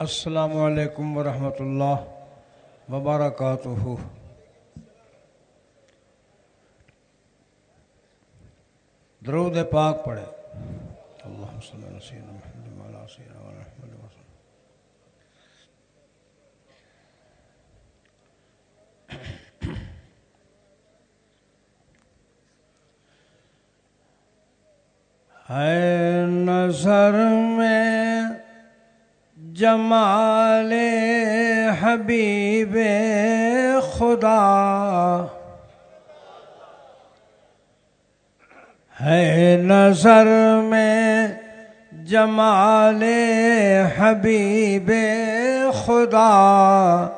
السلام علیکم ورحمۃ اللہ وبرکاتہ۔ درود پاک پڑھے اللہ ہے نظر میں جمال حبیب خدا ہے نظر میں جمال حبیب خدا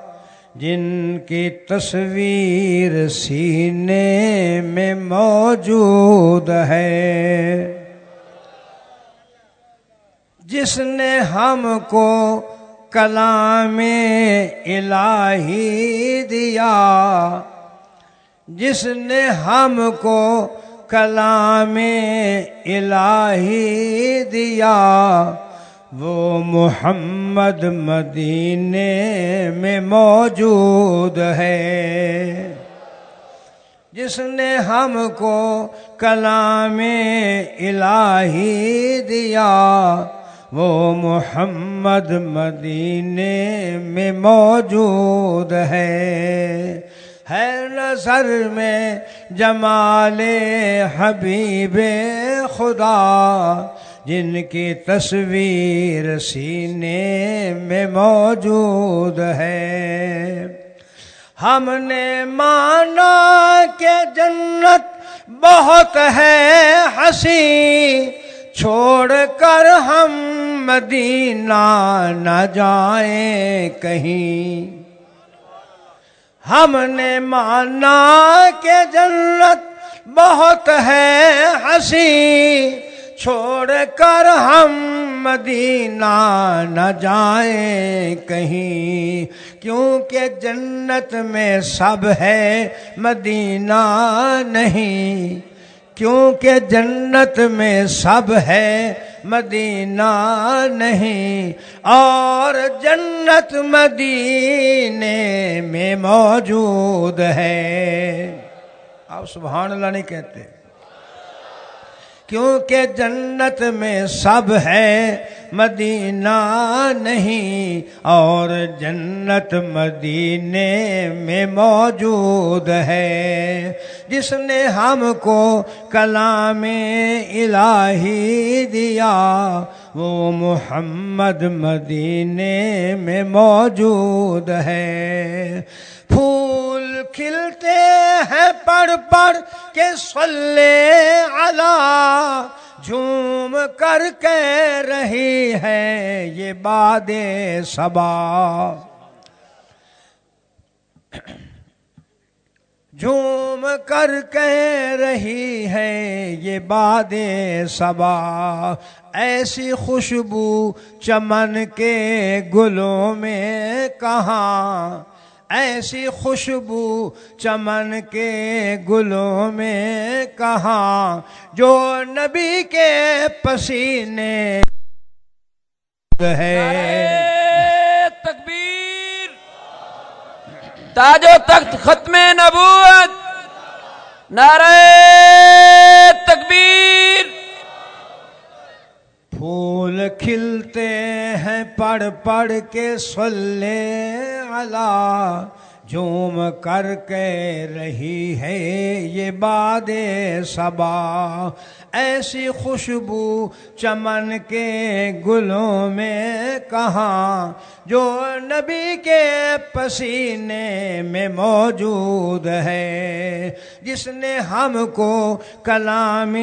جن کی تصویر سینے میں موجود ہے جس نے ہم کو کلام الہی دیا، جس نے ہم کو کلام الہی دیا، وہ محمد مدینے میں موجود ہے۔ جس نے ہم کو کلام الہی دیا وہ محمد مدینے میں موجود ہے۔ ہے نظر میں جمال حبیب خدا، جن کی تصویر سینے میں موجود ہے۔ ہم نے مانا کہ جنت بہت ہے، ہنسی چھوڑ کر ہم مدینہ نہ جائیں کہیں۔ ہم نے مانا کہ جنت بہت ہے ہنسی، چھوڑ کر ہم مدینہ نہ جائیں کہیں۔ کیونکہ جنت میں سب ہے، مدینہ نہیں۔ کیونکہ جنت میں سب ہے مدینہ نہیں اور جنت مدینے میں موجود ہے۔ آپ سبحان اللہ نہیں کہتے۔ کیونکہ جنت میں سب ہے مدینہ نہیں اور جنت مدینے میں موجود ہے۔ جس نے ہم کو کلام الہی دیا، وہ محمد مدینے میں موجود ہے۔ پھول کھلتے ہیں پڑ پڑ کے سلے اللہ جھوم کر کے رہی ہے یہ باد سبا جھوم کر کہہ رہی ہے یہ باد سبا ایسی خوشبو چمن کے گلوں میں کہاں ایسی خوشبو چمن کے گلوں میں کہاں؟ جو نبی کے پسینے ہے۔ تاج و تخت ختم نبوت۔ نعرہ تکبیر۔ پھول کھلتے ہیں پڑ پڑ کے سلے اللہ جھوم کر کے رہی ہے یہ باد صبا۔ ایسی خوشبو چمن کے گلوں میں کہاں؟ جو نبی کے پسینے میں موجود ہے۔ جس نے ہم کو کلام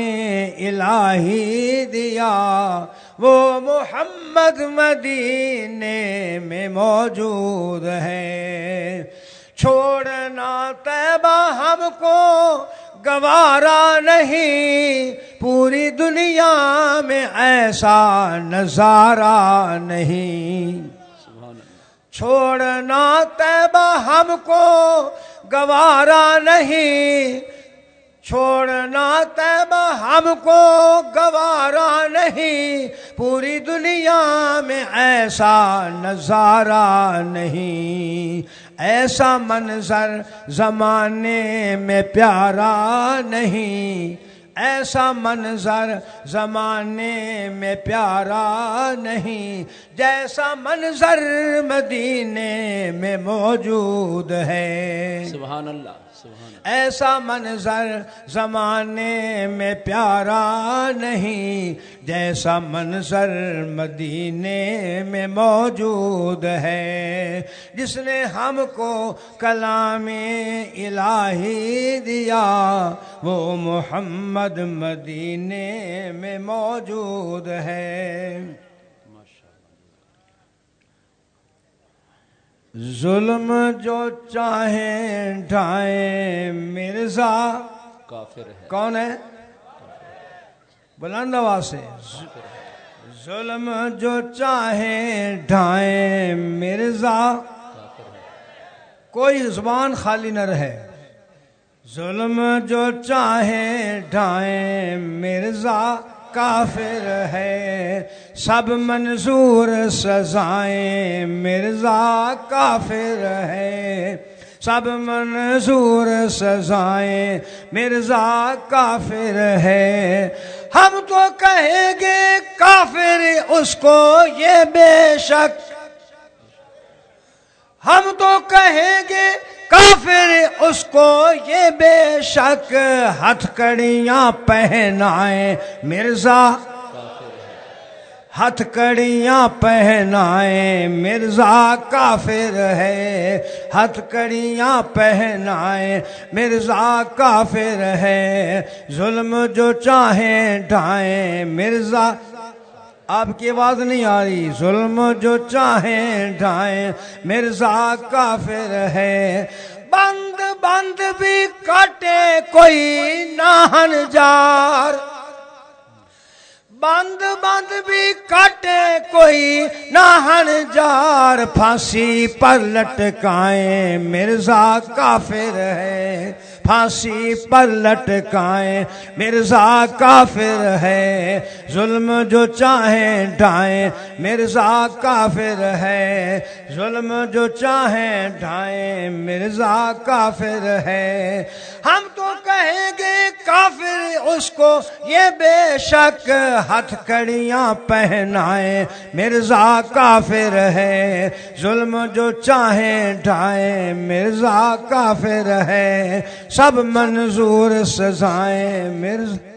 الہی دیا، وہ محمد مدینے میں موجود ہے۔ چھوڑنا طیبہ ہم کو، گوارا نہیں۔ پوری دنیا میں ایسا نظارہ نہیں۔ چھوڑنا طیبہ ہم کو، گوارا نہیں۔ چھوڑنا تیبہ ہم کو، گوارا نہیں۔ پوری دنیا میں ایسا نظارہ نہیں۔ ایسا منظر زمانے میں پیارا نہیں۔ ایسا منظر زمانے میں پیارا نہیں۔ جیسا منظر مدینے میں موجود ہے۔ سبحان اللہ۔ اللہ ایسا منظر زمانے میں پیارا نہیں، جیسا منظر مدینے میں موجود ہے۔ جس نے ہم کو کلام الہی دیا، وہ محمد مدینے میں موجود ہے۔ ظلم جو چاہیں ڈھائیں مرزا کافر ہے۔ کون ہے؟ بلند آواز سے۔ ظلم جو چاہیں ڈھائیں مرزا کوئی زبان خالی نہ رہے۔ ظلم جو چاہیں ڈھائیں مرزا کافر ہے، سب منظور سزائیں مرزا کافر ہے۔ سب منظور سزائیں مرزا کافر ہے۔ ہم تو کہیں گے کافر، اس کو یہ بے شک ہم تو کہیں گے کافر، اس کو یہ بے شک ہتھ کڑیاں پہنائیں۔ مرزا، ہتھ کڑیاں پہنائیں۔ مرزا کافر ہے، ہتھ کڑیاں پہنائیں۔ مرزا کافر ہے، ظلم جو چاہیں ڈھائیں۔ مرزا آپ کی آواز نہیں آ رہی۔ ظلم جو چاہیں ڈھائیں، مرزا کافر ہے۔ بند بند بھی کاٹے کوئی ناہن جار۔ بند بند بھی کاٹے کوئی ناہن جار۔ پھانسی پر لٹکائیں، مرزا کافر ہے۔ پھانسی پر لٹکائیں۔ مرزا کافر ہے، ظلم جو چاہیں ڈھائیں۔ مرزا کافر ہے، ظلم جو چاہیں ڈھائیں۔ مرزا کافر ہے۔ ہم کہیں گے کافر اس کو، یہ بے شک ہتھ کڑیاں پہنائیں۔ مرزا کافر ہے، ظلم جو چاہیں ڈھائیں۔ مرزا کافر ہے، سب منظور سزائیں۔ مرزا